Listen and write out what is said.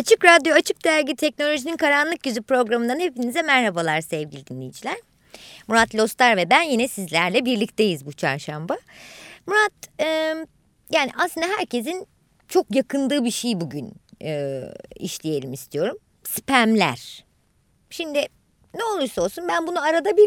Açık Radyo, Açık Dergi Teknolojinin Karanlık Yüzü programından hepinize merhabalar sevgili dinleyiciler. Murat Lostar ve ben yine sizlerle birlikteyiz bu çarşamba. Murat, e, yani aslında herkesin çok yakındığı bir şey bugün e, işleyelim istiyorum. Spamler. Şimdi ne olursa olsun ben bunu arada bir